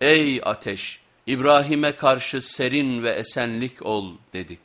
''Ey ateş İbrahim'e karşı serin ve esenlik ol.'' dedik.